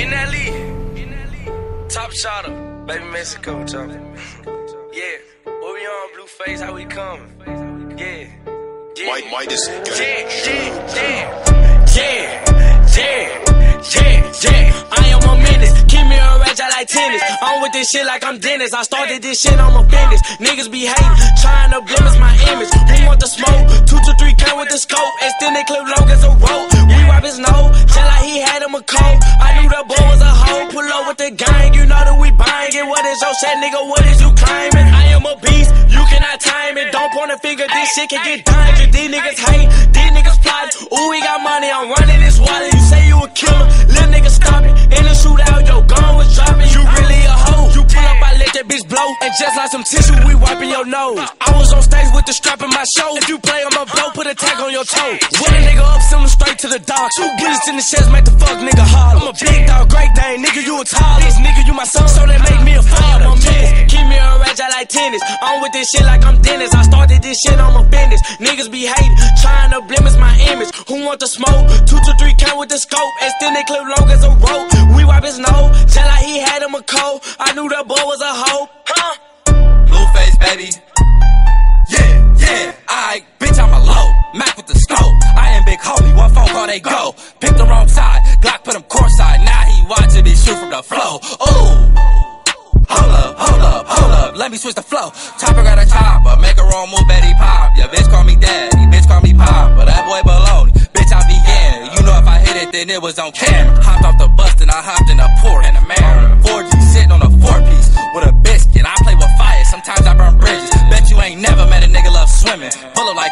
In that league. Top Shotta. Baby Mexico, Tom. Yeah. What we on, Blueface? How we coming? Yeah. Yeah. White, white is Yeah, yeah, yeah. Yeah, yeah, yeah, yeah. I am a menace. Keep me a rage, I like tennis. I'm with this shit like I'm Dennis. I started this shit on my business. Niggas be hating, trying to blemish my image. Who want the smoke? Two to three count with the scope. Extended clip long is your set, nigga? What is you claiming? I am a beast, you cannot time it. Don't point a finger, this shit can get dangerous. These niggas hate, these niggas plotting. Ooh, we got money, I'm running this wallet. You say you a killer, little nigga stop it. In the shootout, your gun was dropping. You really a hoe. You pull up, I let that bitch blow. And just like some tissue, we wiping your nose. I was on stage with the strap in my show. If you play a tag on your toe. When a nigga up, send him straight to the dock. Two bullets in the chest, make the fuck nigga holler. I'm a big dog, great dane, nigga, you a tall. This nigga, you my son, so they make me a father. I'm Keep me a rage, I like tennis. I'm with this shit like I'm Dennis. I started this shit on my business. Niggas be hating, trying to blemish my image. Who want the smoke? Two to three count with the scope. Extended clip long as a rope. We wipe his nose, tell like he had him a cold. I knew that boy was a hoe. Huh? Blueface, baby. Yeah, yeah, I, bitch, I'm a low. Mac with the scope. I am big homie, one phone call, they go. Pick the wrong side, Glock put him courtside. Now he watching me shoot from the flow. Ooh. Hold up, hold up, hold up, let me switch the flow. Chopper got a chopper, make a wrong move, Betty pop. Yeah, bitch call me daddy, bitch call me pop, but that boy baloney. Bitch, I began. You know if I hit it, then it was on camera. Hopped off the bus, then I hopped in a port. And a man,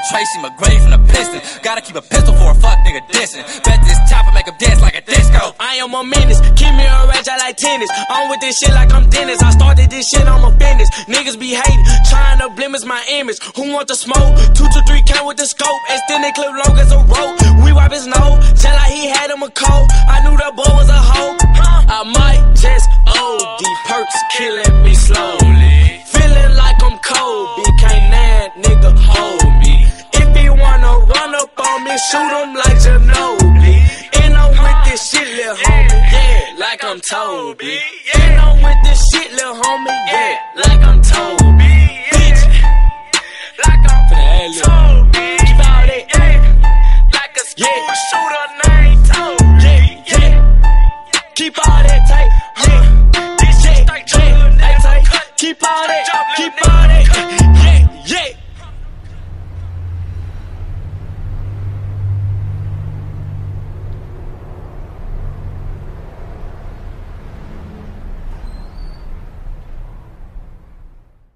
Tracy McGrady from the piston. Gotta keep a pistol for a fuck nigga dissing. Bet this chopper make him dance like a disco. I am a menace. Keep me a rage, I like tennis. I'm with this shit like I'm Dennis. I started this shit on my business. Niggas be hating, trying to blemish my image. Who want the smoke? Two to three count with the scope. Extended clip long as a rope. We wipe his nose, tell like he had him a cold. I knew that boy was a hoe. I might just OD perks killing me shoot him like Ginobili. And I'm with this shit, lil' homie, yeah, like I'm Toby. And I'm with this shit, lil' homie,